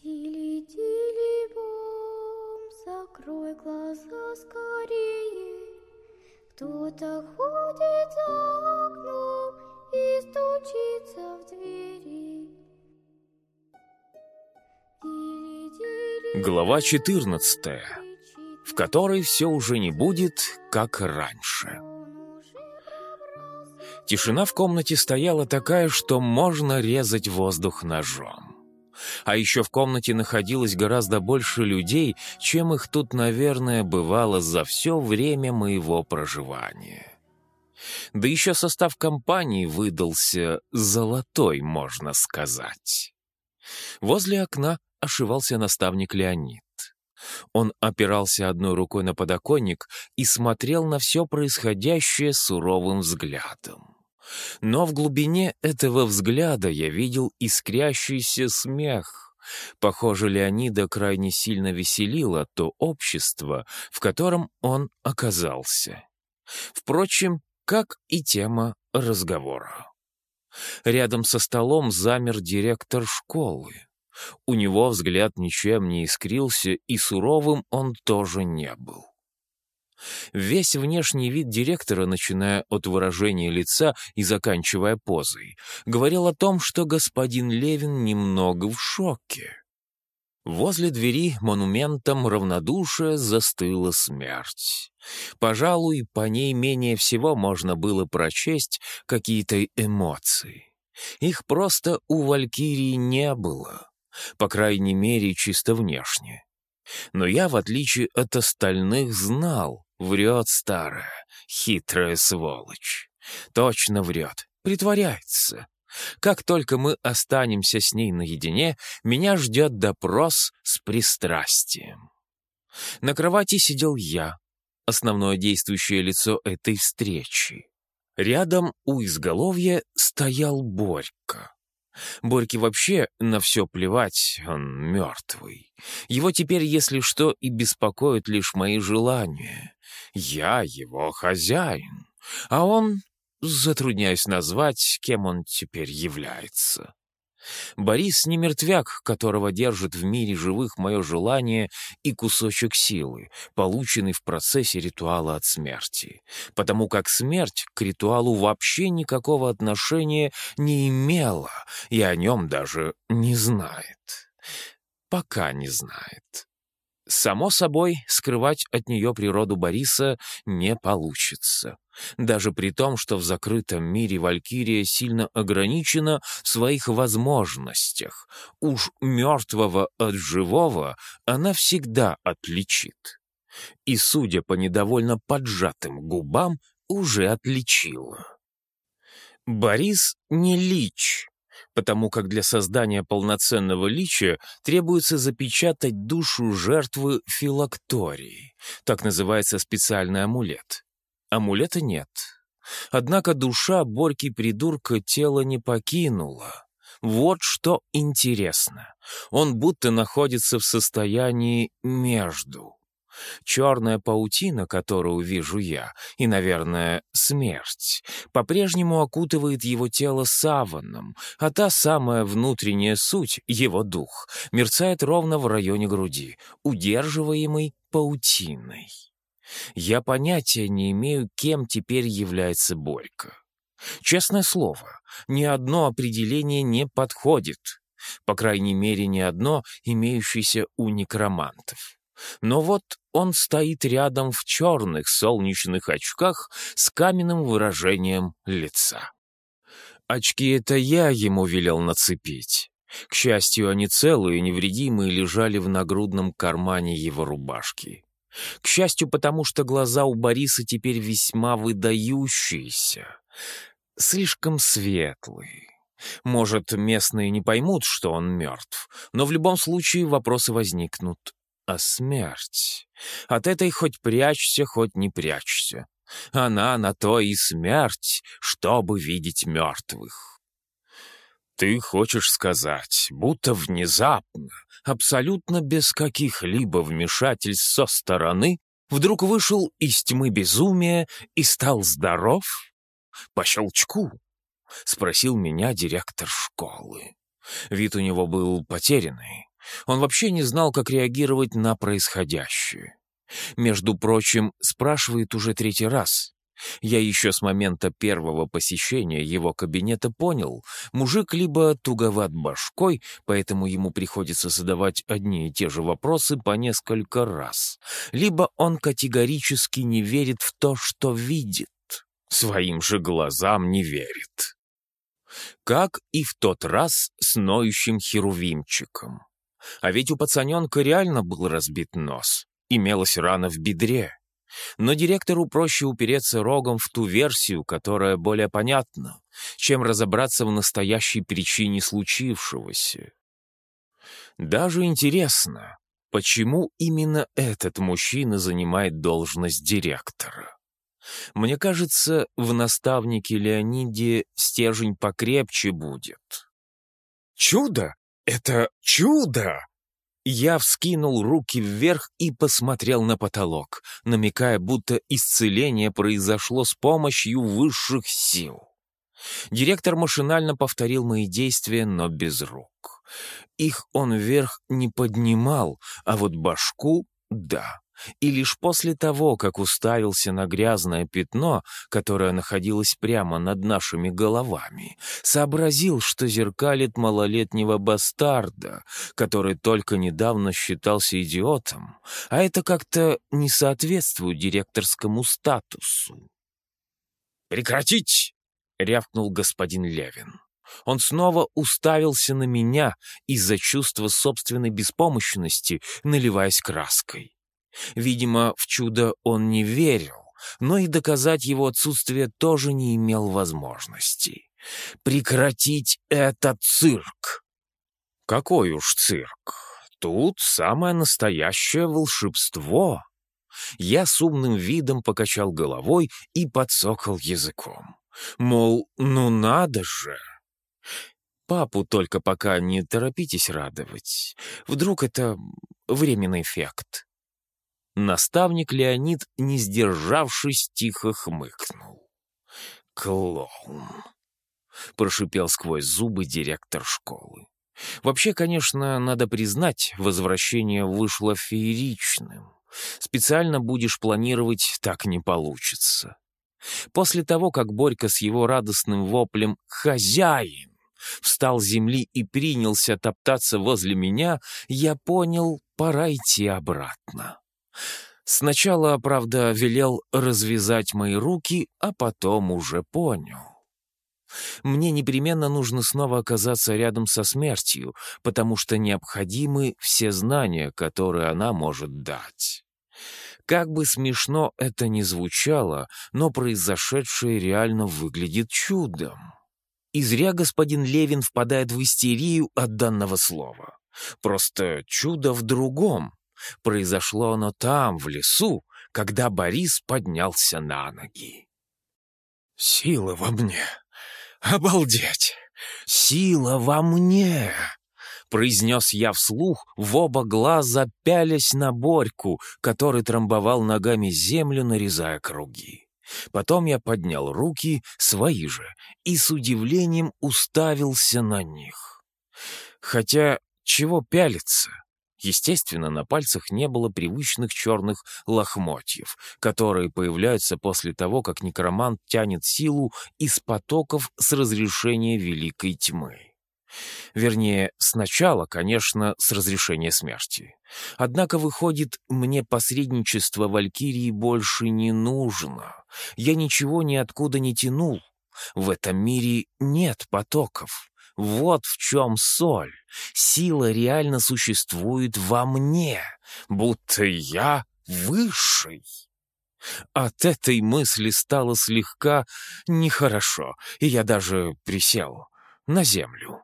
Тили-тили-бом, закрой глаза скорее. Кто-то ходит за окном и стучится в двери. Глава 14, в которой все уже не будет, как раньше. Тишина в комнате стояла такая, что можно резать воздух ножом. А еще в комнате находилось гораздо больше людей, чем их тут, наверное, бывало за все время моего проживания. Да еще состав компании выдался золотой, можно сказать. Возле окна ошивался наставник Леонид. Он опирался одной рукой на подоконник и смотрел на все происходящее суровым взглядом. Но в глубине этого взгляда я видел искрящийся смех. Похоже, Леонида крайне сильно веселило то общество, в котором он оказался. Впрочем, как и тема разговора. Рядом со столом замер директор школы. У него взгляд ничем не искрился, и суровым он тоже не был. Весь внешний вид директора, начиная от выражения лица и заканчивая позой, говорил о том, что господин Левин немного в шоке. Возле двери монументом равнодушия застыла смерть. Пожалуй, по ней менее всего можно было прочесть какие-то эмоции. Их просто у Валькирии не было, по крайней мере, чисто внешне. Но я, в отличие от остальных, знал, Врет старая, хитрая сволочь. Точно врет, притворяется. Как только мы останемся с ней наедине, меня ждет допрос с пристрастием. На кровати сидел я, основное действующее лицо этой встречи. Рядом у изголовья стоял Борька. Борьке вообще на все плевать, он мертвый. Его теперь, если что, и беспокоят лишь мои желания. Я его хозяин, а он, затрудняюсь назвать, кем он теперь является. Борис не мертвяк, которого держит в мире живых мое желание и кусочек силы, полученный в процессе ритуала от смерти, потому как смерть к ритуалу вообще никакого отношения не имела и о нем даже не знает. Пока не знает. Само собой, скрывать от нее природу Бориса не получится. Даже при том, что в закрытом мире Валькирия сильно ограничена в своих возможностях. Уж мертвого от живого она всегда отличит. И, судя по недовольно поджатым губам, уже отличила. Борис не лич, потому как для создания полноценного лича требуется запечатать душу жертвы филактории. Так называется специальный амулет. Амулета нет. Однако душа Борьки-придурка тело не покинула. Вот что интересно. Он будто находится в состоянии между. Черная паутина, которую вижу я, и, наверное, смерть, по-прежнему окутывает его тело саваном, а та самая внутренняя суть, его дух, мерцает ровно в районе груди, удерживаемый паутиной. Я понятия не имею, кем теперь является Борька. Честное слово, ни одно определение не подходит, по крайней мере, ни одно, имеющееся у некромантов. Но вот он стоит рядом в черных солнечных очках с каменным выражением лица. Очки это я ему велел нацепить. К счастью, они целые и невредимые лежали в нагрудном кармане его рубашки. К счастью, потому что глаза у Бориса теперь весьма выдающиеся, слишком светлые. Может, местные не поймут, что он мертв, но в любом случае вопросы возникнут а смерть. От этой хоть прячься, хоть не прячься. Она на то и смерть, чтобы видеть мертвых. Ты хочешь сказать, будто внезапно, абсолютно без каких-либо вмешательств со стороны, вдруг вышел из тьмы безумия и стал здоров? По щелчку? — спросил меня директор школы. Вид у него был потерянный. Он вообще не знал, как реагировать на происходящее. Между прочим, спрашивает уже третий раз. Я еще с момента первого посещения его кабинета понял, мужик либо туговат башкой, поэтому ему приходится задавать одни и те же вопросы по несколько раз, либо он категорически не верит в то, что видит, своим же глазам не верит. Как и в тот раз с ноющим херувимчиком. А ведь у пацаненка реально был разбит нос, имелась рана в бедре. Но директору проще упереться рогом в ту версию, которая более понятна, чем разобраться в настоящей причине случившегося. Даже интересно, почему именно этот мужчина занимает должность директора. Мне кажется, в наставнике Леониде стержень покрепче будет. «Чудо? Это чудо!» Я вскинул руки вверх и посмотрел на потолок, намекая, будто исцеление произошло с помощью высших сил. Директор машинально повторил мои действия, но без рук. Их он вверх не поднимал, а вот башку — да и лишь после того, как уставился на грязное пятно, которое находилось прямо над нашими головами, сообразил, что зеркалит малолетнего бастарда, который только недавно считался идиотом, а это как-то не соответствует директорскому статусу. «Прекратить!» — рявкнул господин Левин. Он снова уставился на меня из-за чувства собственной беспомощности, наливаясь краской. Видимо, в чудо он не верил, но и доказать его отсутствие тоже не имел возможности. Прекратить этот цирк! Какой уж цирк! Тут самое настоящее волшебство. Я с умным видом покачал головой и подсокал языком. Мол, ну надо же! Папу только пока не торопитесь радовать. Вдруг это временный эффект. Наставник Леонид, не сдержавшись, тихо хмыкнул. «Клоун!» — прошипел сквозь зубы директор школы. «Вообще, конечно, надо признать, возвращение вышло фееричным. Специально будешь планировать, так не получится». После того, как Борька с его радостным воплем «Хозяин!» встал с земли и принялся топтаться возле меня, я понял, пора идти обратно. Сначала, правда, велел развязать мои руки, а потом уже понял. Мне непременно нужно снова оказаться рядом со смертью, потому что необходимы все знания, которые она может дать. Как бы смешно это ни звучало, но произошедшее реально выглядит чудом. И зря господин Левин впадает в истерию от данного слова. Просто чудо в другом. Произошло оно там, в лесу, когда Борис поднялся на ноги. «Сила во мне! Обалдеть! Сила во мне!» произнес я вслух, в оба глаза пялясь на Борьку, который трамбовал ногами землю, нарезая круги. Потом я поднял руки, свои же, и с удивлением уставился на них. Хотя, чего пялиться? Естественно, на пальцах не было привычных черных лохмотьев, которые появляются после того, как некромант тянет силу из потоков с разрешения великой тьмы. Вернее, сначала, конечно, с разрешения смерти. Однако, выходит, мне посредничество Валькирии больше не нужно. Я ничего ниоткуда не тянул. В этом мире нет потоков. Вот в чем соль. Сила реально существует во мне, будто я высший. От этой мысли стало слегка нехорошо, и я даже присел на землю.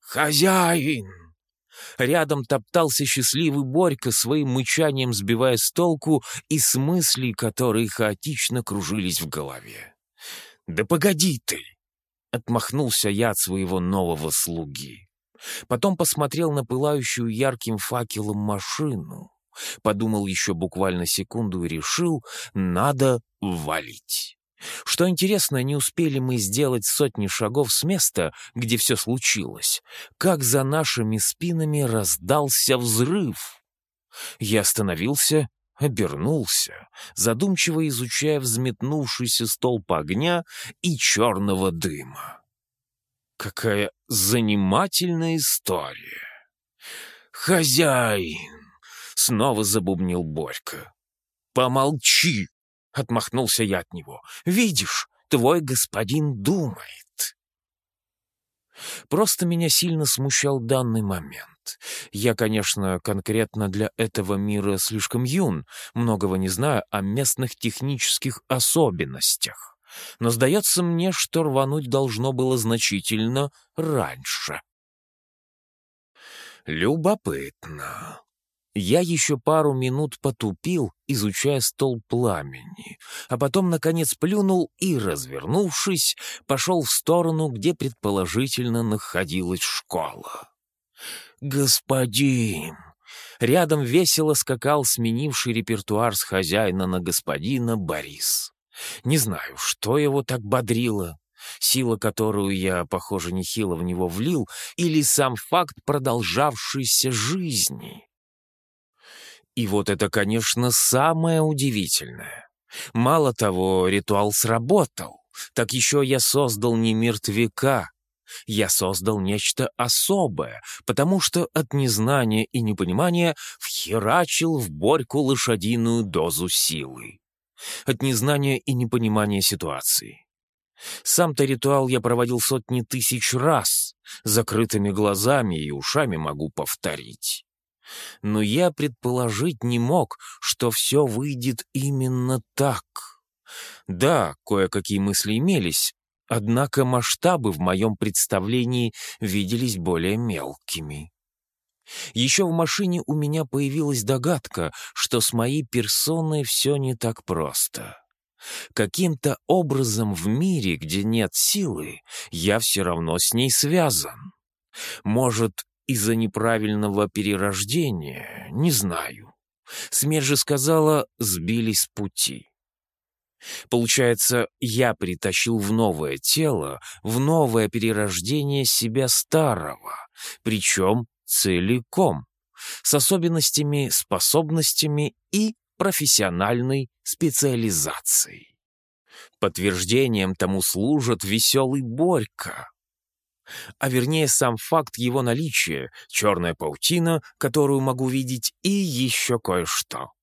«Хозяин!» Рядом топтался счастливый Борька, своим мычанием сбивая с толку и с мыслей, которые хаотично кружились в голове. «Да погоди ты!» Отмахнулся я от своего нового слуги. Потом посмотрел на пылающую ярким факелом машину. Подумал еще буквально секунду и решил, надо валить. Что интересно, не успели мы сделать сотни шагов с места, где все случилось, как за нашими спинами раздался взрыв. Я остановился, обернулся, задумчиво изучая взметнувшийся столб огня и черного дыма. Какая занимательная история! «Хозяин!» — снова забубнил Борька. «Помолчи!» — отмахнулся я от него. «Видишь, твой господин думает». Просто меня сильно смущал данный момент. Я, конечно, конкретно для этого мира слишком юн, многого не знаю о местных технических особенностях. Но сдается мне, что рвануть должно было значительно раньше. Любопытно. Я еще пару минут потупил, изучая стол пламени, а потом, наконец, плюнул и, развернувшись, пошел в сторону, где предположительно находилась школа. «Господин!» Рядом весело скакал сменивший репертуар с хозяина на господина Борис. Не знаю, что его так бодрило сила, которую я, похоже, нехило в него влил, или сам факт продолжавшейся жизни. И вот это, конечно, самое удивительное. Мало того, ритуал сработал, так еще я создал не мертвяка, я создал нечто особое, потому что от незнания и непонимания вхерачил в Борьку лошадиную дозу силы. От незнания и непонимания ситуации. Сам-то ритуал я проводил сотни тысяч раз, закрытыми глазами и ушами могу повторить. Но я предположить не мог, что все выйдет именно так. Да, кое-какие мысли имелись, однако масштабы в моем представлении виделись более мелкими. Еще в машине у меня появилась догадка, что с моей персоной все не так просто. Каким-то образом в мире, где нет силы, я все равно с ней связан. Может, из-за неправильного перерождения, не знаю. Смерть же сказала, сбились с пути. Получается, я притащил в новое тело, в новое перерождение себя старого, причем целиком, с особенностями, способностями и профессиональной специализацией. Подтверждением тому служит веселый Борька. А вернее, сам факт его наличия, черная паутина, которую могу видеть, и еще кое-что.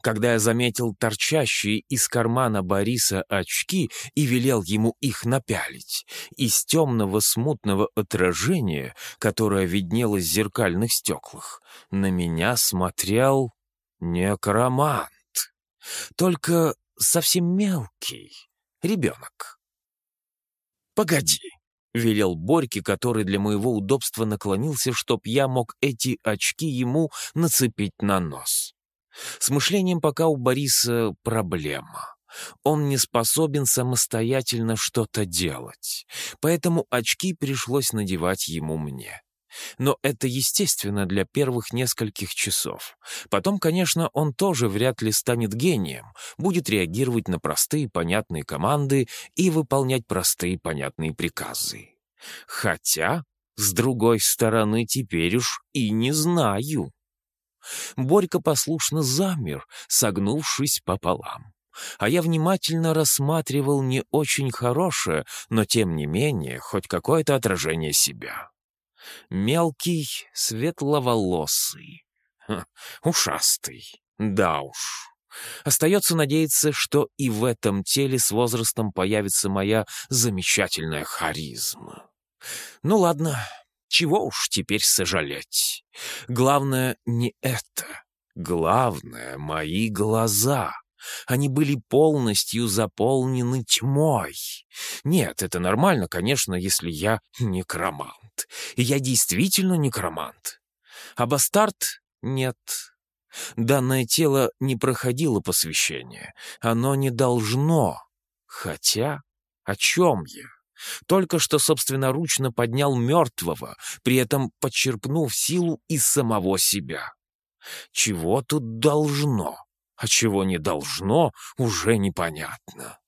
Когда я заметил торчащие из кармана Бориса очки и велел ему их напялить, из темного смутного отражения, которое виднелось в зеркальных стеклах, на меня смотрел Некромант. Только совсем мелкий. Ребенок. «Погоди», — велел Борьке, который для моего удобства наклонился, чтоб я мог эти очки ему нацепить на нос. С мышлением пока у Бориса проблема. Он не способен самостоятельно что-то делать, поэтому очки пришлось надевать ему мне. Но это естественно для первых нескольких часов. Потом, конечно, он тоже вряд ли станет гением, будет реагировать на простые понятные команды и выполнять простые понятные приказы. Хотя, с другой стороны, теперь уж и не знаю. Борька послушно замер, согнувшись пополам. А я внимательно рассматривал не очень хорошее, но тем не менее хоть какое-то отражение себя. Мелкий, светловолосый, ушастый, да уж. Остается надеяться, что и в этом теле с возрастом появится моя замечательная харизма. Ну ладно, чего уж теперь сожалеть. Главное не это. Главное — мои глаза. Они были полностью заполнены тьмой. Нет, это нормально, конечно, если я некромант. И я действительно некромант. А бастард — нет. Данное тело не проходило посвящение. Оно не должно. Хотя, о чем я? Только что собственноручно поднял мертвого, при этом подчерпнув силу из самого себя. Чего тут должно, а чего не должно, уже непонятно.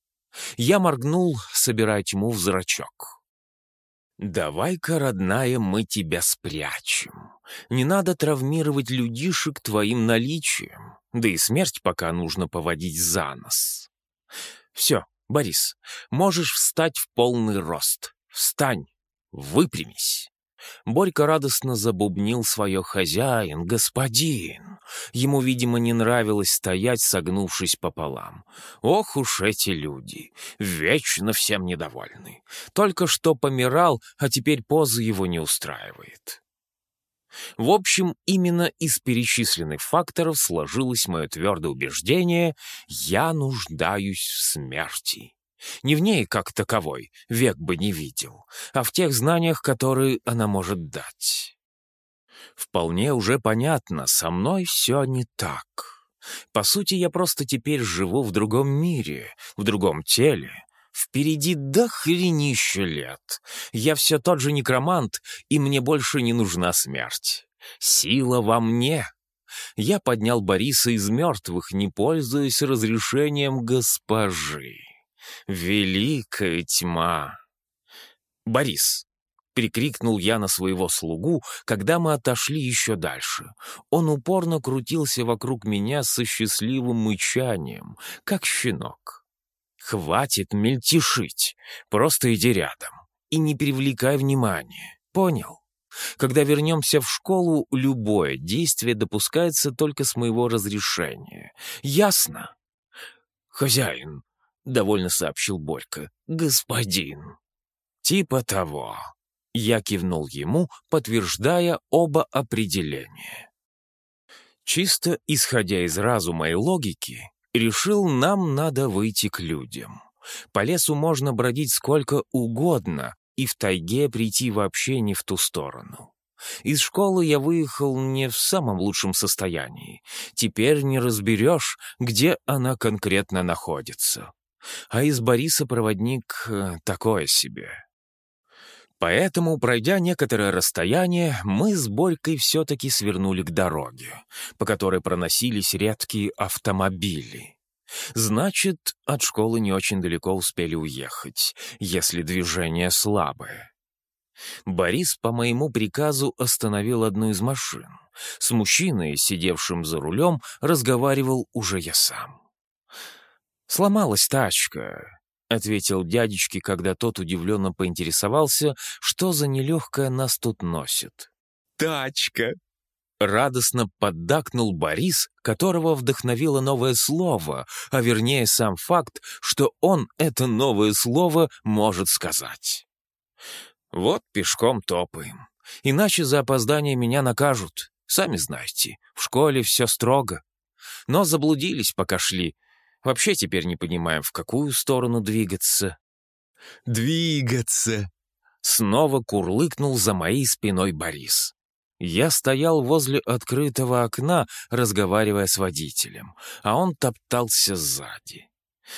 Я моргнул, собирая тьму в зрачок. «Давай-ка, родная, мы тебя спрячем. Не надо травмировать людишек твоим наличием, да и смерть пока нужно поводить за нос. Все, Борис, можешь встать в полный рост. Встань, выпрямись». Борька радостно забубнил свое «хозяин, господин». Ему, видимо, не нравилось стоять, согнувшись пополам. Ох уж эти люди, вечно всем недовольны. Только что помирал, а теперь поза его не устраивает. В общем, именно из перечисленных факторов сложилось мое твердое убеждение «я нуждаюсь в смерти». Не в ней как таковой, век бы не видел, а в тех знаниях, которые она может дать. Вполне уже понятно, со мной все не так. По сути, я просто теперь живу в другом мире, в другом теле. Впереди до хренища лет. Я все тот же некромант, и мне больше не нужна смерть. Сила во мне. Я поднял Бориса из мертвых, не пользуясь разрешением госпожи. Великая тьма! Борис, прикрикнул я на своего слугу, когда мы отошли еще дальше. Он упорно крутился вокруг меня со счастливым мычанием, как щенок. «Хватит мельтешить, просто иди рядом и не привлекай внимания, понял?» Когда вернемся в школу, любое действие допускается только с моего разрешения. Ясно? Хозяин, — довольно сообщил Борька. «Господин». «Типа того». Я кивнул ему, подтверждая оба определения. Чисто исходя из разума и логики, решил, нам надо выйти к людям. По лесу можно бродить сколько угодно, и в тайге прийти вообще не в ту сторону. Из школы я выехал не в самом лучшем состоянии. Теперь не разберешь, где она конкретно находится а из Бориса проводник э, такое себе. Поэтому, пройдя некоторое расстояние, мы с Борькой все-таки свернули к дороге, по которой проносились редкие автомобили. Значит, от школы не очень далеко успели уехать, если движение слабое. Борис по моему приказу остановил одну из машин. С мужчиной, сидевшим за рулем, разговаривал уже я сам. «Сломалась тачка», — ответил дядечке, когда тот удивленно поинтересовался, что за нелегкое нас тут носит. «Тачка!» Радостно поддакнул Борис, которого вдохновило новое слово, а вернее сам факт, что он это новое слово может сказать. «Вот пешком топаем. Иначе за опоздание меня накажут. Сами знаете, в школе все строго. Но заблудились, пока шли, Вообще теперь не понимаем, в какую сторону двигаться. «Двигаться!» Снова курлыкнул за моей спиной Борис. Я стоял возле открытого окна, разговаривая с водителем, а он топтался сзади.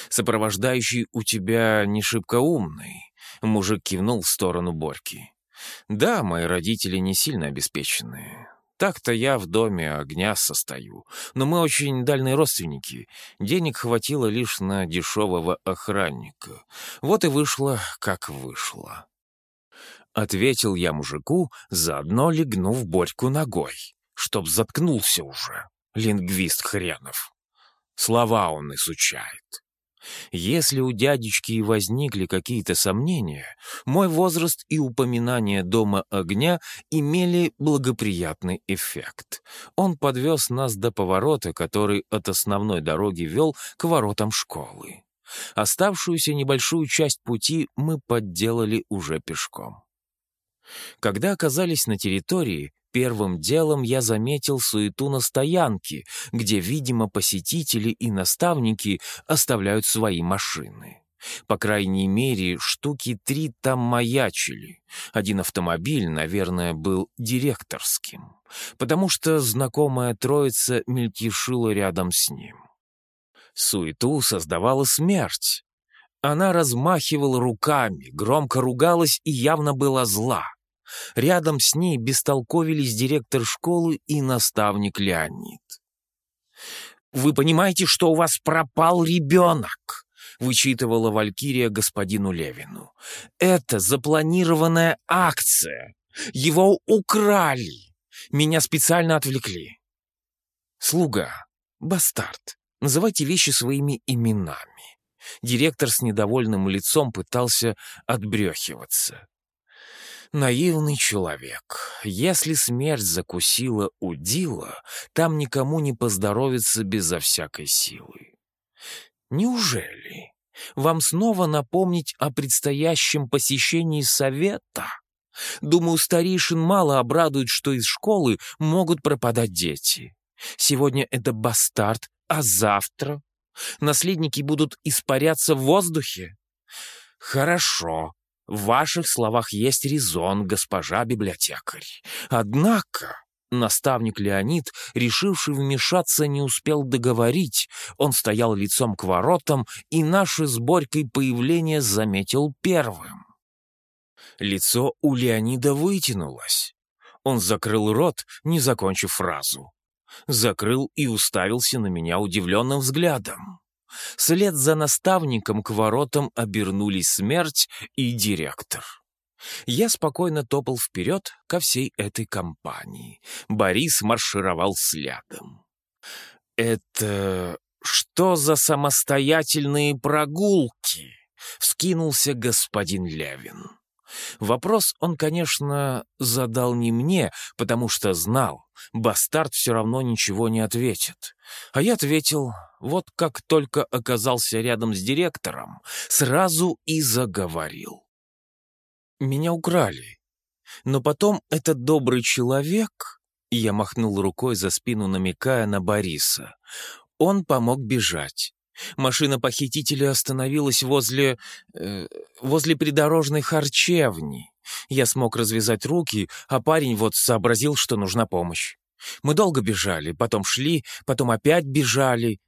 «Сопровождающий у тебя не шибко умный», — мужик кивнул в сторону Борьки. «Да, мои родители не сильно обеспеченные. Так-то я в доме огня состою, но мы очень дальние родственники. Денег хватило лишь на дешевого охранника. Вот и вышло, как вышло. Ответил я мужику, заодно легнув Борьку ногой, чтоб заткнулся уже, лингвист хренов. Слова он изучает. Если у дядечки и возникли какие-то сомнения, мой возраст и упоминание дома огня имели благоприятный эффект. Он подвез нас до поворота, который от основной дороги вел к воротам школы. Оставшуюся небольшую часть пути мы подделали уже пешком. Когда оказались на территории, Первым делом я заметил суету на стоянке, где, видимо, посетители и наставники оставляют свои машины. По крайней мере, штуки три там маячили. Один автомобиль, наверное, был директорским, потому что знакомая троица мельтешила рядом с ним. Суету создавала смерть. Она размахивала руками, громко ругалась и явно была зла. Рядом с ней бестолковились директор школы и наставник Леонид. «Вы понимаете, что у вас пропал ребенок?» — вычитывала Валькирия господину Левину. «Это запланированная акция. Его украли. Меня специально отвлекли». «Слуга, бастард, называйте вещи своими именами». Директор с недовольным лицом пытался отбрехиваться. Наивный человек. Если смерть закусила удила, там никому не поздоровится безо всякой силы. Неужели? Вам снова напомнить о предстоящем посещении совета? Думаю, старейшин мало обрадует, что из школы могут пропадать дети. Сегодня это бастард, а завтра наследники будут испаряться в воздухе? Хорошо, в ваших словах есть резон, госпожа библиотекарь. Однако наставник Леонид, решивший вмешаться, не успел договорить. Он стоял лицом к воротам, и наше с Борькой появление заметил первым. Лицо у Леонида вытянулось. Он закрыл рот, не закончив фразу. Закрыл и уставился на меня удивленным взглядом. След за наставником к воротам обернулись смерть и директор. Я спокойно топал вперед ко всей этой компании. Борис маршировал следом. «Это что за самостоятельные прогулки?» — вскинулся господин Левин. Вопрос он, конечно, задал не мне, потому что знал, бастард все равно ничего не ответит. А я ответил, вот как только оказался рядом с директором, сразу и заговорил. Меня украли. Но потом этот добрый человек, я махнул рукой за спину, намекая на Бориса, он помог бежать. Машина похитителя остановилась возле... Э, возле придорожной харчевни. Я смог развязать руки, а парень вот сообразил, что нужна помощь. Мы долго бежали, потом шли, потом опять бежали.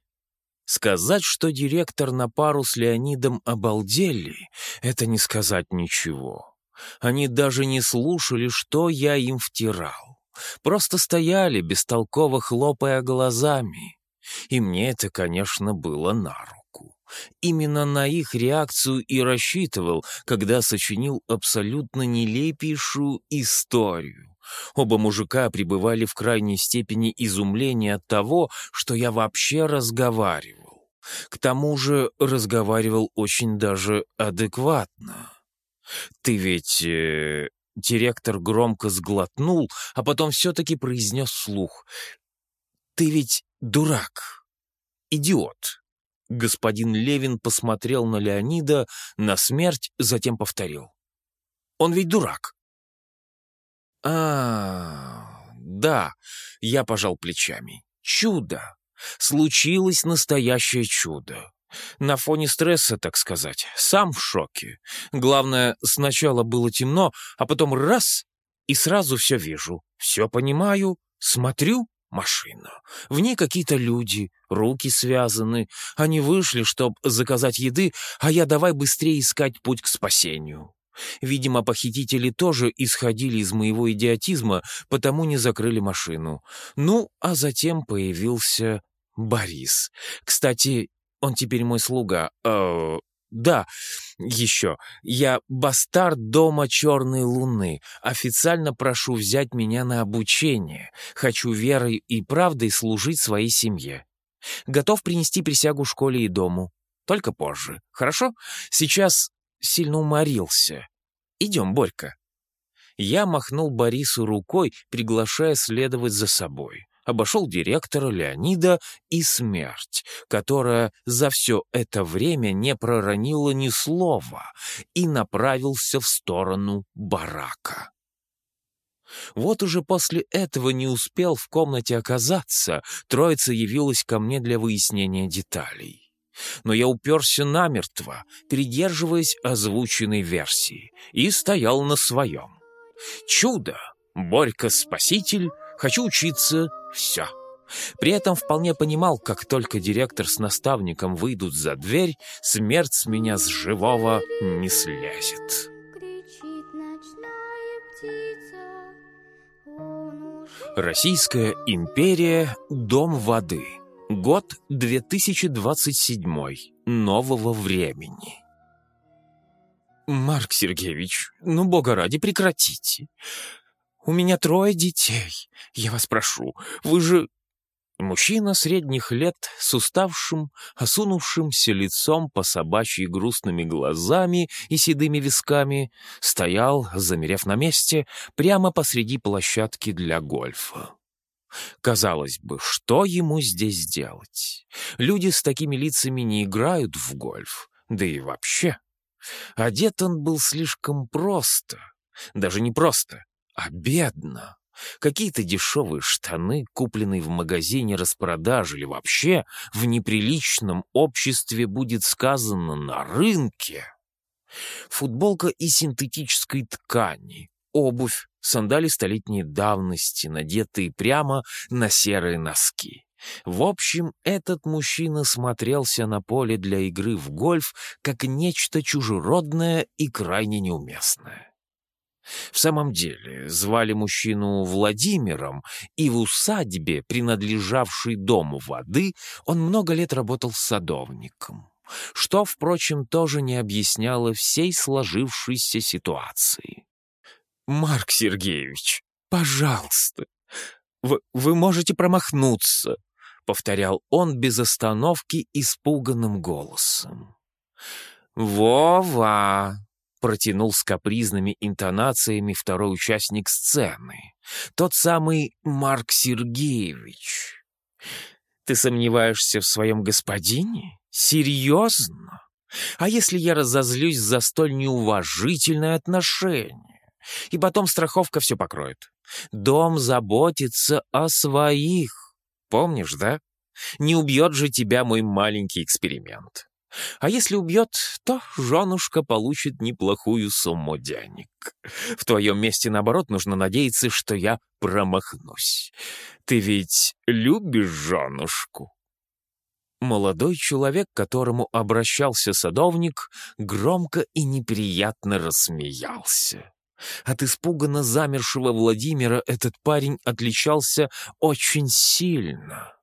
Сказать, что директор на пару с Леонидом обалдели, это не сказать ничего. Они даже не слушали, что я им втирал. Просто стояли, бестолково хлопая глазами. И мне это, конечно, было на руку. Именно на их реакцию и рассчитывал, когда сочинил абсолютно нелепейшую историю. Оба мужика пребывали в крайней степени изумления от того, что я вообще разговаривал. К тому же разговаривал очень даже адекватно. «Ты ведь...» э, Директор громко сглотнул, а потом все-таки произнес вслух. «Ты ведь дурак, идиот». Господин Левин посмотрел на Леонида, на смерть, затем повторил. «Он ведь дурак». А, да, я пожал плечами. Чудо. Случилось настоящее чудо. На фоне стресса, так сказать. Сам в шоке. Главное, сначала было темно, а потом раз — и сразу все вижу. Все понимаю, смотрю — машина. В ней какие-то люди, руки связаны. Они вышли, чтобы заказать еды, а я давай быстрее искать путь к спасению. Видимо, похитители тоже исходили из моего идиотизма, потому не закрыли машину. Ну, а затем появился Борис. Кстати, он теперь мой слуга. Э, да, еще. Я бастард дома Черной Луны. Официально прошу взять меня на обучение. Хочу верой и правдой служить своей семье. Готов принести присягу школе и дому. Только позже. Хорошо? Сейчас сильно уморился. Идем, Борька». Я махнул Борису рукой, приглашая следовать за собой. Обошел директора Леонида и смерть, которая за все это время не проронила ни слова, и направился в сторону барака. Вот уже после этого не успел в комнате оказаться, троица явилась ко мне для выяснения деталей но я уперся намертво, придерживаясь озвученной версии, и стоял на своем. Чудо! Борька-спаситель, хочу учиться, все. При этом вполне понимал, как только директор с наставником выйдут за дверь, смерть с меня с живого не слезет. Российская империя, дом воды. Год 2027. Нового времени. «Марк Сергеевич, ну, бога ради, прекратите. У меня трое детей. Я вас прошу, вы же...» Мужчина средних лет с уставшим, осунувшимся лицом по собачьи грустными глазами и седыми висками стоял, замерев на месте, прямо посреди площадки для гольфа. Казалось бы, что ему здесь делать? Люди с такими лицами не играют в гольф, да и вообще. Одет он был слишком просто, даже не просто, а бедно. Какие-то дешевые штаны, купленные в магазине распродажи или вообще в неприличном обществе будет сказано на рынке. Футболка из синтетической ткани, обувь, сандали столетней давности, надетые прямо на серые носки. В общем, этот мужчина смотрелся на поле для игры в гольф как нечто чужеродное и крайне неуместное. В самом деле, звали мужчину Владимиром, и в усадьбе, принадлежавшей дому воды, он много лет работал садовником, что, впрочем, тоже не объясняло всей сложившейся ситуации. «Марк Сергеевич, пожалуйста, вы, вы можете промахнуться», — повторял он без остановки испуганным голосом. «Вова!» — протянул с капризными интонациями второй участник сцены, тот самый Марк Сергеевич. «Ты сомневаешься в своем господине? Серьезно? А если я разозлюсь за столь неуважительное отношение? И потом страховка все покроет. Дом заботится о своих. Помнишь, да? Не убьет же тебя мой маленький эксперимент. А если убьет, то женушка получит неплохую сумму денег. В твоем месте, наоборот, нужно надеяться, что я промахнусь. Ты ведь любишь женушку?» Молодой человек, к которому обращался садовник, громко и неприятно рассмеялся. От испуганно замершего Владимира этот парень отличался очень сильно.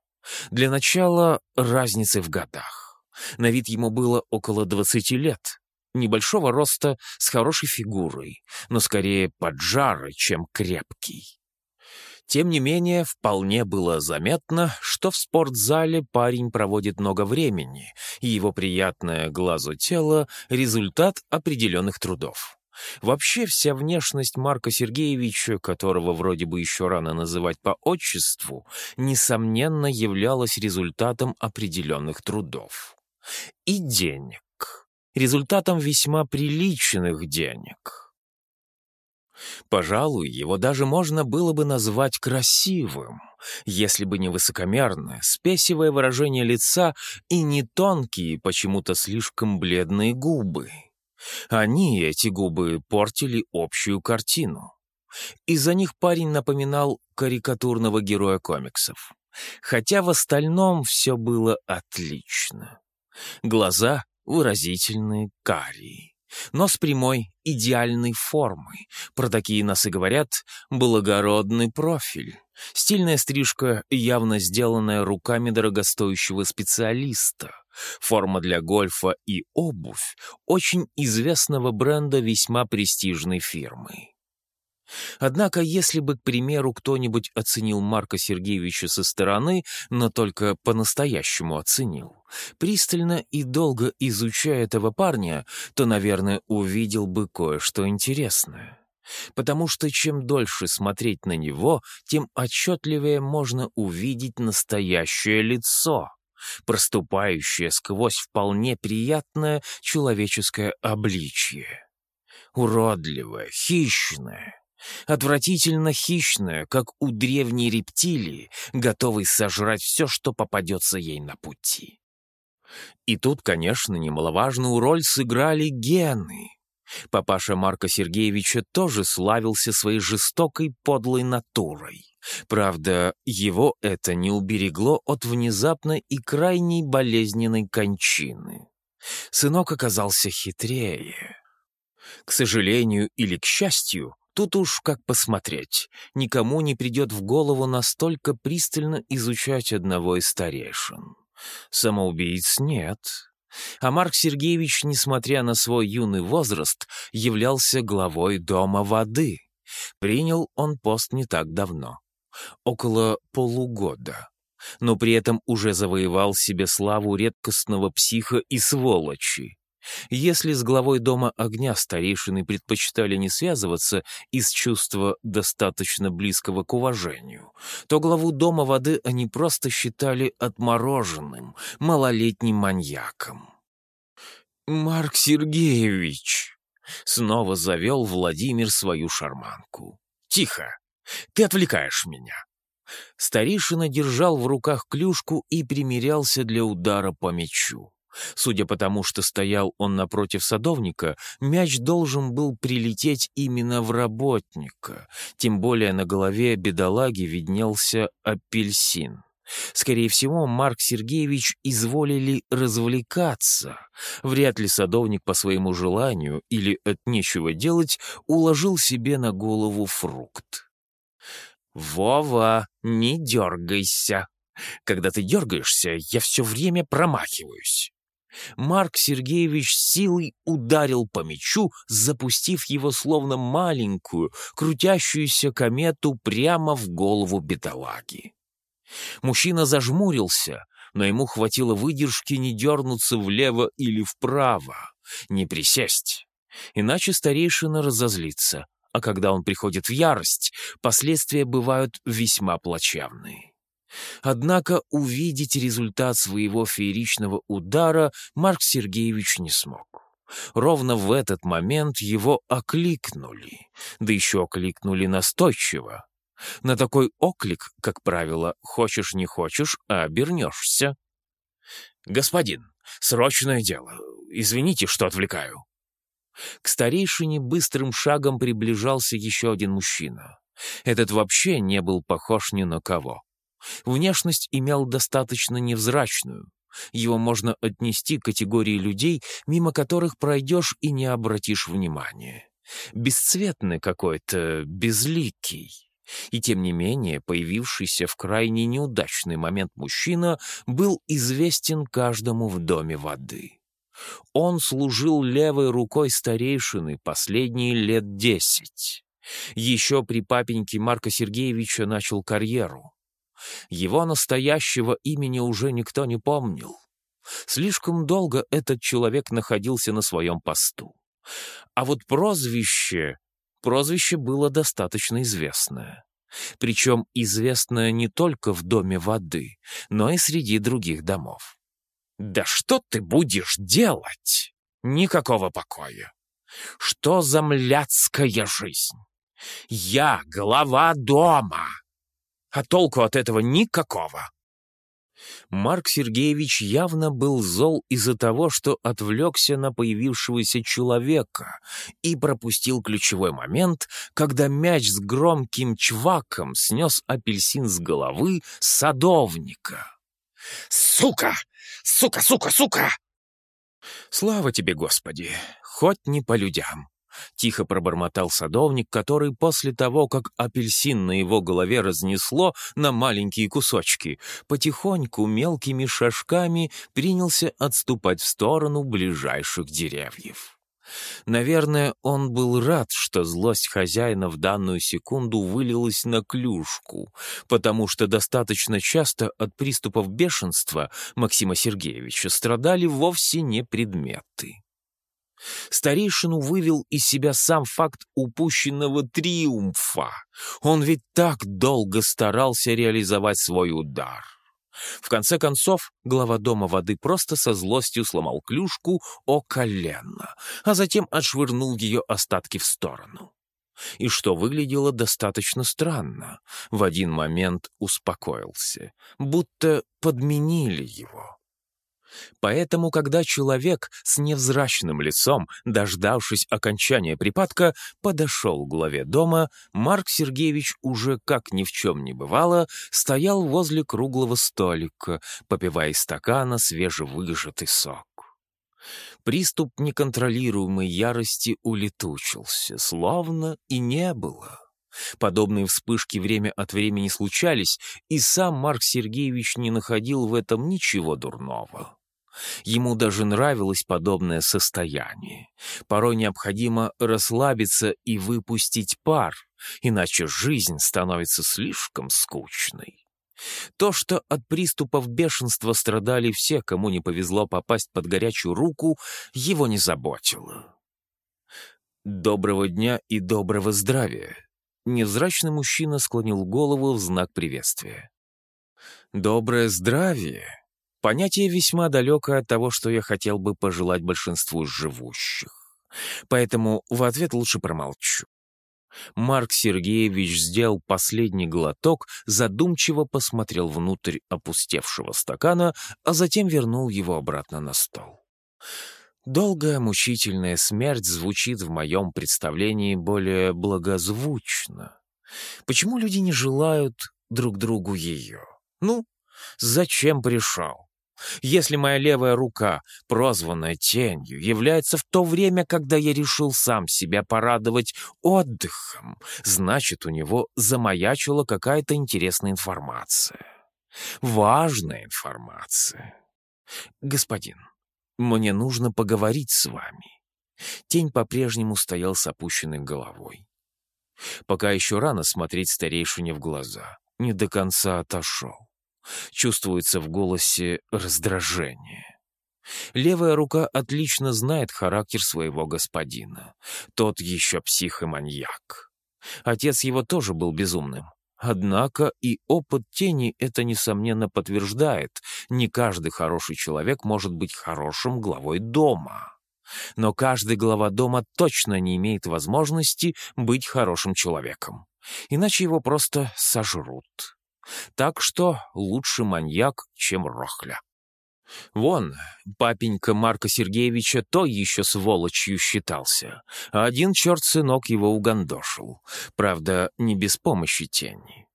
Для начала разницы в годах. На вид ему было около двадцати лет. Небольшого роста, с хорошей фигурой, но скорее поджарый, чем крепкий. Тем не менее, вполне было заметно, что в спортзале парень проводит много времени, и его приятное глазу тело — результат определенных трудов. Вообще вся внешность Марка Сергеевича, которого вроде бы еще рано называть по отчеству, несомненно являлась результатом определенных трудов. И денег. Результатом весьма приличных денег. Пожалуй, его даже можно было бы назвать красивым, если бы не высокомерное, спесивое выражение лица и не тонкие, почему-то слишком бледные губы. Они, эти губы, портили общую картину. Из-за них парень напоминал карикатурного героя комиксов. Хотя в остальном все было отлично. Глаза выразительные, карие. Нос прямой, идеальной формы. Про такие нас и говорят благородный профиль. Стильная стрижка, явно сделанная руками дорогостоящего специалиста. Форма для гольфа и обувь очень известного бренда весьма престижной фирмы. Однако, если бы, к примеру, кто-нибудь оценил Марка Сергеевича со стороны, но только по-настоящему оценил, пристально и долго изучая этого парня, то, наверное, увидел бы кое-что интересное. Потому что чем дольше смотреть на него, тем отчетливее можно увидеть настоящее лицо, проступающее сквозь вполне приятное человеческое обличье. Уродливое, хищное, Отвратительно хищная, как у древней рептилии, готовой сожрать все, что попадется ей на пути. И тут, конечно, немаловажную роль сыграли гены. Папаша Марка Сергеевича тоже славился своей жестокой подлой натурой. Правда, его это не уберегло от внезапной и крайней болезненной кончины. Сынок оказался хитрее. К сожалению или к счастью, Тут уж как посмотреть. Никому не придет в голову настолько пристально изучать одного из старейшин. Самоубийц нет. А Марк Сергеевич, несмотря на свой юный возраст, являлся главой Дома воды. Принял он пост не так давно. Около полугода. Но при этом уже завоевал себе славу редкостного психа и сволочи. Если с главой дома огня старейшины предпочитали не связываться из чувства достаточно близкого к уважению, то главу дома воды они просто считали отмороженным, малолетним маньяком. «Марк Сергеевич!» — снова завел Владимир свою шарманку. «Тихо! Ты отвлекаешь меня!» Старейшина держал в руках клюшку и примерялся для удара по мячу. Судя по тому, что стоял он напротив садовника, мяч должен был прилететь именно в работника, тем более на голове бедолаги виднелся апельсин. Скорее всего, Марк Сергеевич изволили развлекаться. Вряд ли садовник по своему желанию или от нечего делать уложил себе на голову фрукт. «Вова, не дергайся. Когда ты дергаешься, я все время промахиваюсь». Марк Сергеевич силой ударил по мячу, запустив его словно маленькую, крутящуюся комету прямо в голову бедолаги. Мужчина зажмурился, но ему хватило выдержки не дернуться влево или вправо, не присесть. Иначе старейшина разозлится, а когда он приходит в ярость, последствия бывают весьма плачевные. Однако увидеть результат своего фееричного удара Марк Сергеевич не смог. Ровно в этот момент его окликнули, да еще окликнули настойчиво. На такой оклик, как правило, хочешь не хочешь, а обернешься. «Господин, срочное дело. Извините, что отвлекаю». К старейшине быстрым шагом приближался еще один мужчина. Этот вообще не был похож ни на кого. Внешность имел достаточно невзрачную. Его можно отнести к категории людей, мимо которых пройдешь и не обратишь внимания. Бесцветный какой-то, безликий. И тем не менее, появившийся в крайне неудачный момент мужчина был известен каждому в доме воды. Он служил левой рукой старейшины последние лет десять. Еще при папеньке Марка Сергеевича начал карьеру. Его настоящего имени уже никто не помнил. Слишком долго этот человек находился на своем посту. А вот прозвище... Прозвище было достаточно известное. Причем известное не только в Доме воды, но и среди других домов. «Да что ты будешь делать? Никакого покоя! Что за мляцкая жизнь? Я глава дома!» А толку от этого никакого. Марк Сергеевич явно был зол из-за того, что отвлекся на появившегося человека и пропустил ключевой момент, когда мяч с громким чваком снес апельсин с головы садовника. «Сука! Сука, сука, сука!» «Слава тебе, Господи! Хоть не по людям!» — тихо пробормотал садовник, который после того, как апельсин на его голове разнесло на маленькие кусочки, потихоньку мелкими шажками принялся отступать в сторону ближайших деревьев. Наверное, он был рад, что злость хозяина в данную секунду вылилась на клюшку, потому что достаточно часто от приступов бешенства Максима Сергеевича страдали вовсе не предметы. Старейшину вывел из себя сам факт упущенного триумфа. Он ведь так долго старался реализовать свой удар. В конце концов, глава дома воды просто со злостью сломал клюшку о колено, а затем отшвырнул ее остатки в сторону. И что выглядело достаточно странно, в один момент успокоился, будто подменили его. Поэтому, когда человек с невзрачным лицом, дождавшись окончания припадка, подошел к главе дома, Марк Сергеевич уже, как ни в чем не бывало, стоял возле круглого столика, попивая из стакана свежевыжатый сок. Приступ неконтролируемой ярости улетучился, словно и не было. Подобные вспышки время от времени случались, и сам Марк Сергеевич не находил в этом ничего дурного. Ему даже нравилось подобное состояние. Порой необходимо расслабиться и выпустить пар, иначе жизнь становится слишком скучной. То, что от приступов бешенства страдали все, кому не повезло попасть под горячую руку, его не заботило. «Доброго дня и доброго здравия!» Невзрачный мужчина склонил голову в знак приветствия. «Доброе здравие!» Понятие весьма далекое от того, что я хотел бы пожелать большинству живущих. Поэтому в ответ лучше промолчу. Марк Сергеевич сделал последний глоток, задумчиво посмотрел внутрь опустевшего стакана, а затем вернул его обратно на стол. Долгая мучительная смерть звучит в моем представлении более благозвучно. Почему люди не желают друг другу ее? Ну, зачем пришел? Если моя левая рука, прозванная тенью, является в то время, когда я решил сам себя порадовать отдыхом, значит, у него замаячила какая-то интересная информация. Важная информация. Господин, мне нужно поговорить с вами. Тень по-прежнему стоял с опущенной головой. Пока еще рано смотреть старейшине в глаза. Не до конца отошел. Чувствуется в голосе раздражение. Левая рука отлично знает характер своего господина. Тот еще псих и маньяк. Отец его тоже был безумным. Однако и опыт тени это, несомненно, подтверждает. Не каждый хороший человек может быть хорошим главой дома. Но каждый глава дома точно не имеет возможности быть хорошим человеком. Иначе его просто сожрут. Так что лучше маньяк, чем рохля. Вон, папенька Марка Сергеевича то еще сволочью считался, а один черт сынок его угандошил. Правда, не без помощи тени.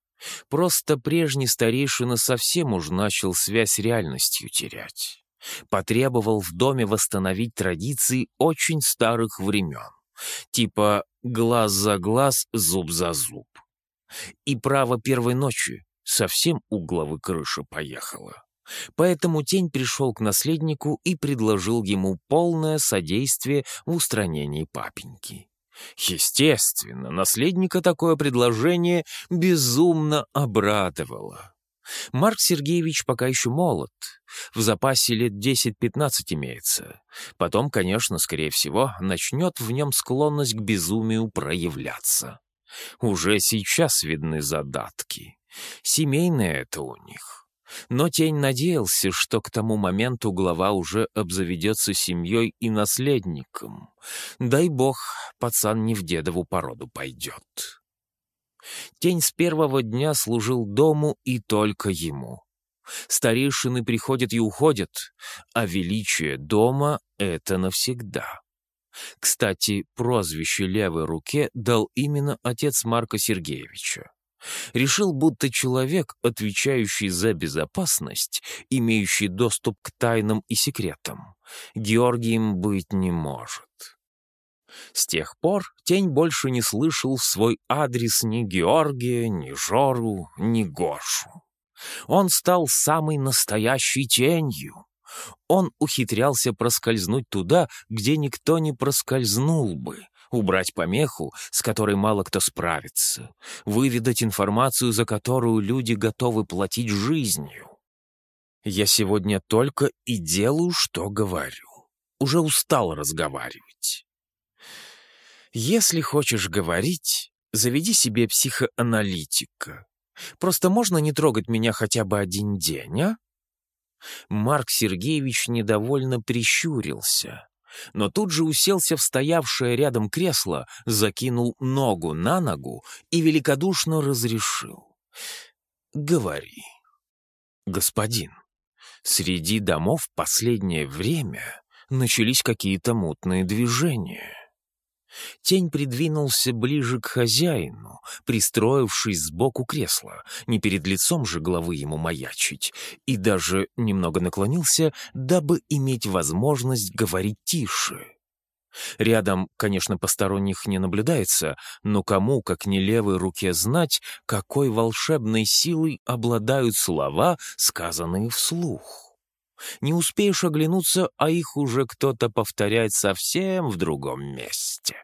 Просто прежний старейшина совсем уж начал связь с реальностью терять. Потребовал в доме восстановить традиции очень старых времен. Типа глаз за глаз, зуб за зуб. И право первой ночи совсем у главы крыша поехала. Поэтому тень пришел к наследнику и предложил ему полное содействие в устранении папеньки. Естественно, наследника такое предложение безумно обрадовало. Марк Сергеевич пока еще молод, в запасе лет 10-15 имеется. Потом, конечно, скорее всего, начнет в нем склонность к безумию проявляться. Уже сейчас видны задатки. Семейное это у них. Но Тень надеялся, что к тому моменту глава уже обзаведется семьей и наследником. Дай бог, пацан не в дедову породу пойдет. Тень с первого дня служил дому и только ему. Старейшины приходят и уходят, а величие дома — это навсегда. Кстати, прозвище левой руке дал именно отец Марка Сергеевича. Решил, будто человек, отвечающий за безопасность, имеющий доступ к тайнам и секретам, Георгием быть не может. С тех пор Тень больше не слышал в свой адрес ни Георгия, ни Жору, ни Гошу. Он стал самой настоящей тенью. Он ухитрялся проскользнуть туда, где никто не проскользнул бы, убрать помеху, с которой мало кто справится, выведать информацию, за которую люди готовы платить жизнью. Я сегодня только и делаю, что говорю. Уже устал разговаривать. Если хочешь говорить, заведи себе психоаналитика. Просто можно не трогать меня хотя бы один день, а? Марк Сергеевич недовольно прищурился но тут же уселся в стоявшее рядом кресло, закинул ногу на ногу и великодушно разрешил. «Говори». «Господин, среди домов последнее время начались какие-то мутные движения». Тень придвинулся ближе к хозяину, пристроившись сбоку кресла, не перед лицом же главы ему маячить, и даже немного наклонился, дабы иметь возможность говорить тише. Рядом, конечно, посторонних не наблюдается, но кому, как не левой руке, знать, какой волшебной силой обладают слова, сказанные вслух. Не успеешь оглянуться, а их уже кто-то повторяет совсем в другом месте.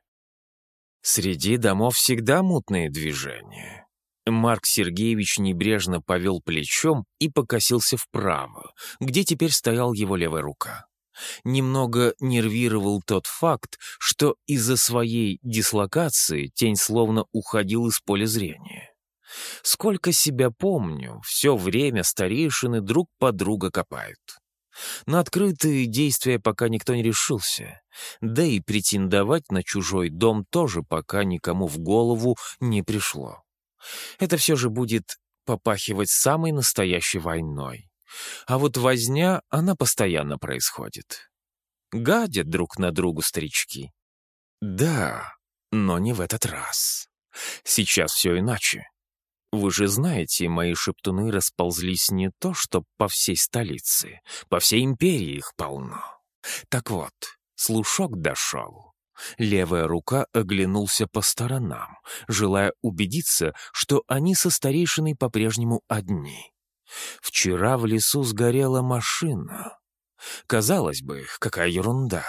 Среди домов всегда мутные движения. Марк Сергеевич небрежно повел плечом и покосился вправо, где теперь стоял его левая рука. Немного нервировал тот факт, что из-за своей дислокации тень словно уходил из поля зрения. Сколько себя помню, все время старейшины друг под друга копают. На открытые действия пока никто не решился, да и претендовать на чужой дом тоже пока никому в голову не пришло. Это все же будет попахивать самой настоящей войной. А вот возня, она постоянно происходит. Гадят друг на другу старички. Да, но не в этот раз. Сейчас все иначе. Вы же знаете, мои шептуны расползлись не то, что по всей столице, по всей империи их полно. Так вот, слушок дошел. Левая рука оглянулся по сторонам, желая убедиться, что они со старейшиной по-прежнему одни. Вчера в лесу сгорела машина. Казалось бы, какая ерунда.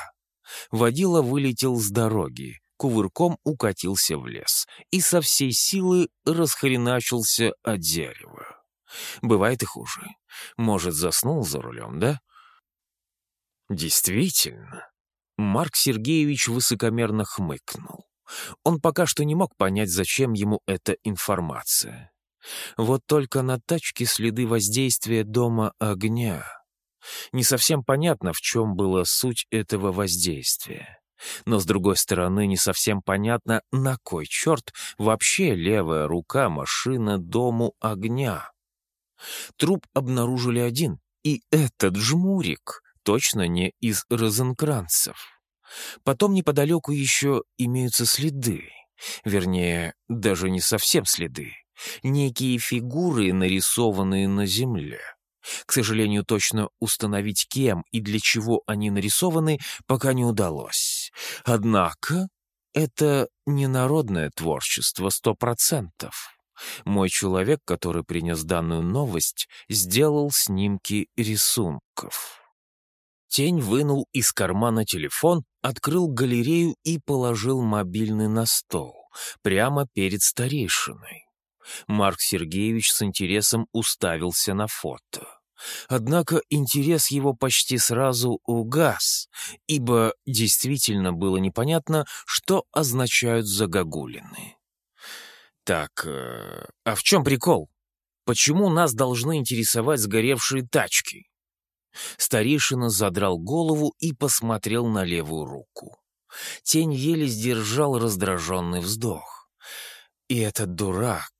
Водила вылетел с дороги, кувырком укатился в лес и со всей силы расхреначился от дерева. Бывает и хуже. Может, заснул за рулем, да? Действительно. Марк Сергеевич высокомерно хмыкнул. Он пока что не мог понять, зачем ему эта информация. Вот только на тачке следы воздействия дома огня. Не совсем понятно, в чем была суть этого воздействия. Но, с другой стороны, не совсем понятно, на кой черт вообще левая рука машина дому огня. Труп обнаружили один, и этот жмурик точно не из розенкранцев. Потом неподалеку еще имеются следы. Вернее, даже не совсем следы. Некие фигуры, нарисованные на земле. К сожалению, точно установить, кем и для чего они нарисованы, пока не удалось. Однако это не народное творчество сто процентов. Мой человек, который принес данную новость, сделал снимки рисунков. Тень вынул из кармана телефон, открыл галерею и положил мобильный на стол, прямо перед старейшиной. Марк Сергеевич с интересом уставился на фото. Однако интерес его почти сразу угас, ибо действительно было непонятно, что означают загогулины. Так, э, а в чем прикол? Почему нас должны интересовать сгоревшие тачки? Старейшина задрал голову и посмотрел на левую руку. Тень еле сдержал раздраженный вздох. И этот дурак,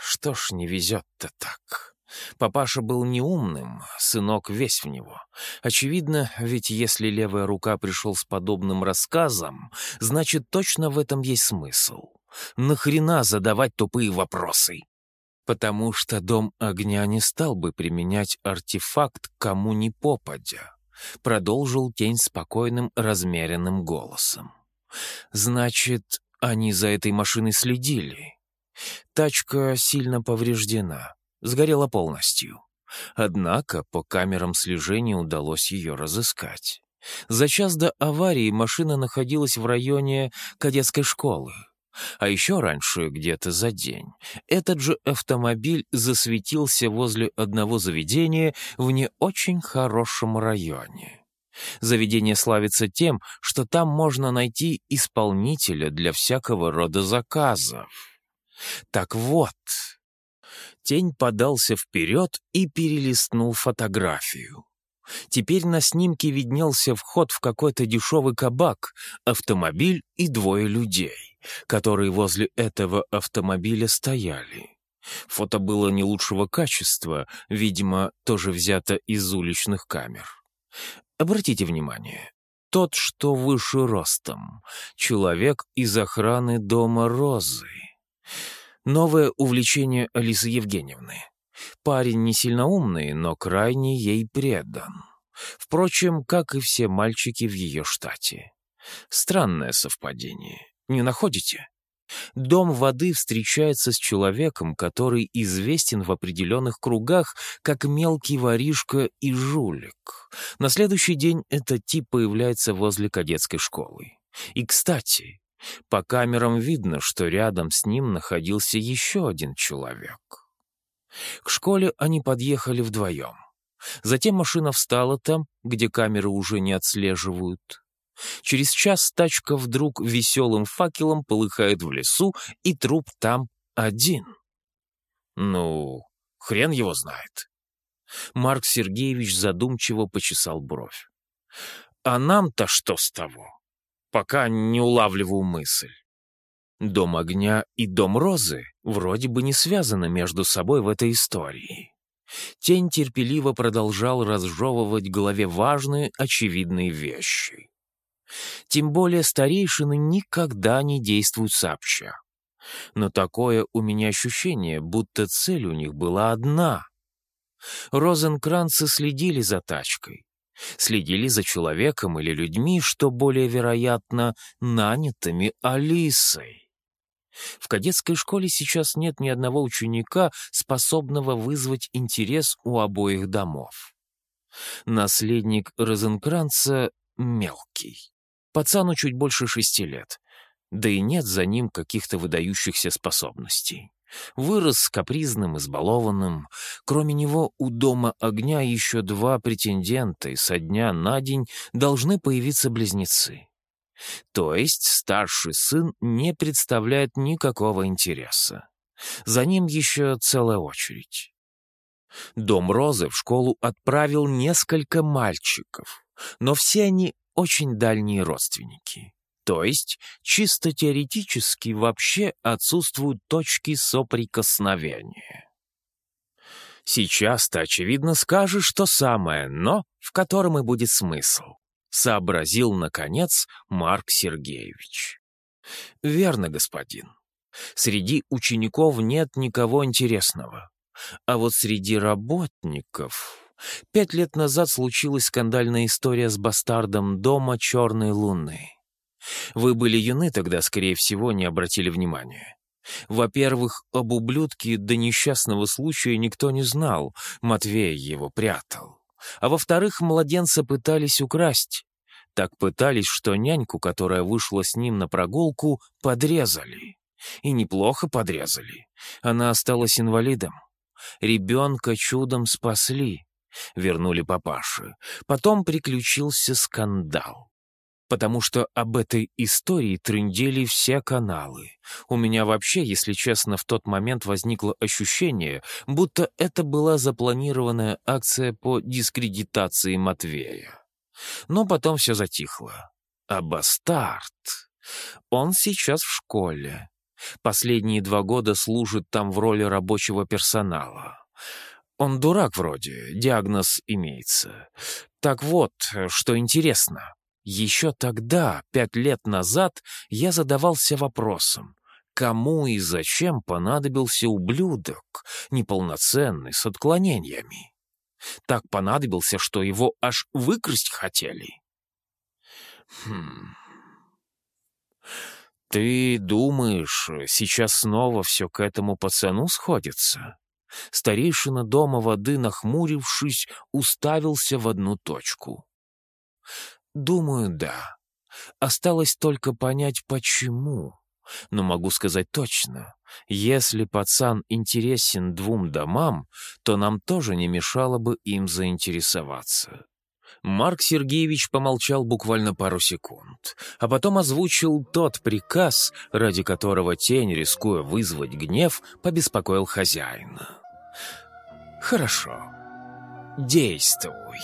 что ж не везет-то так? Папаша был неумным, сынок весь в него. Очевидно, ведь если левая рука пришел с подобным рассказом, значит, точно в этом есть смысл. Нахрена задавать тупые вопросы? Потому что дом огня не стал бы применять артефакт кому ни попадя. Продолжил тень спокойным, размеренным голосом. Значит, они за этой машиной следили. Тачка сильно повреждена, сгорела полностью. Однако по камерам слежения удалось ее разыскать. За час до аварии машина находилась в районе кадетской школы. А еще раньше, где-то за день, этот же автомобиль засветился возле одного заведения в не очень хорошем районе. Заведение славится тем, что там можно найти исполнителя для всякого рода заказов. Так вот, тень подался вперед и перелистнул фотографию. Теперь на снимке виднелся вход в какой-то дешевый кабак, автомобиль и двое людей, которые возле этого автомобиля стояли. Фото было не лучшего качества, видимо, тоже взято из уличных камер. Обратите внимание, тот, что выше ростом, человек из охраны дома Розы. Новое увлечение Алисы Евгеньевны. Парень не сильно умный, но крайне ей предан. Впрочем, как и все мальчики в ее штате. Странное совпадение. Не находите? Дом воды встречается с человеком, который известен в определенных кругах как мелкий воришка и жулик. На следующий день этот тип появляется возле кадетской школы. И, кстати, по камерам видно, что рядом с ним находился еще один человек. К школе они подъехали вдвоем. Затем машина встала там, где камеры уже не отслеживают. Через час тачка вдруг веселым факелом полыхает в лесу, и труп там один. Ну, хрен его знает. Марк Сергеевич задумчиво почесал бровь. А нам-то что с того? Пока не улавливаю мысль. Дом огня и дом розы вроде бы не связаны между собой в этой истории. Тень терпеливо продолжал разжевывать в голове важные, очевидные вещи. Тем более старейшины никогда не действуют сообща. Но такое у меня ощущение, будто цель у них была одна. Розенкранцы следили за тачкой. Следили за человеком или людьми, что более вероятно, нанятыми Алисой. В кадетской школе сейчас нет ни одного ученика, способного вызвать интерес у обоих домов. Наследник Розенкранца мелкий. Пацану чуть больше шести лет. Да и нет за ним каких-то выдающихся способностей. Вырос капризным, избалованным. Кроме него у дома огня еще два претендента, и со дня на день должны появиться близнецы. То есть старший сын не представляет никакого интереса. За ним еще целая очередь. Дом Розы в школу отправил несколько мальчиков, но все они очень дальние родственники. То есть, чисто теоретически вообще отсутствуют точки соприкосновения. Сейчас ты, очевидно, скажешь то самое, но в котором и будет смысл. Сообразил, наконец, Марк Сергеевич. Верно, господин. Среди учеников нет никого интересного. А вот среди работников Пять лет назад случилась скандальная история с бастардом дома Черной Луны. Вы были юны тогда, скорее всего, не обратили внимания. Во-первых, об ублюдке до несчастного случая никто не знал, Матвей его прятал. А во-вторых, младенца пытались украсть. Так пытались, что няньку, которая вышла с ним на прогулку, подрезали. И неплохо подрезали. Она осталась инвалидом. Ребенка чудом спасли вернули папаше. Потом приключился скандал. Потому что об этой истории трындели все каналы. У меня вообще, если честно, в тот момент возникло ощущение, будто это была запланированная акция по дискредитации Матвея. Но потом все затихло. А бастард... Он сейчас в школе. Последние два года служит там в роли рабочего персонала. Он дурак вроде, диагноз имеется. Так вот, что интересно. Еще тогда, пять лет назад, я задавался вопросом, кому и зачем понадобился ублюдок, неполноценный, с отклонениями. Так понадобился, что его аж выкрасть хотели. Хм... «Ты думаешь, сейчас снова все к этому пацану сходится?» Старейшина дома воды, нахмурившись, уставился в одну точку. «Думаю, да. Осталось только понять, почему. Но могу сказать точно, если пацан интересен двум домам, то нам тоже не мешало бы им заинтересоваться». Марк Сергеевич помолчал буквально пару секунд, а потом озвучил тот приказ, ради которого тень, рискуя вызвать гнев, побеспокоил хозяина. «Хорошо. Действуй».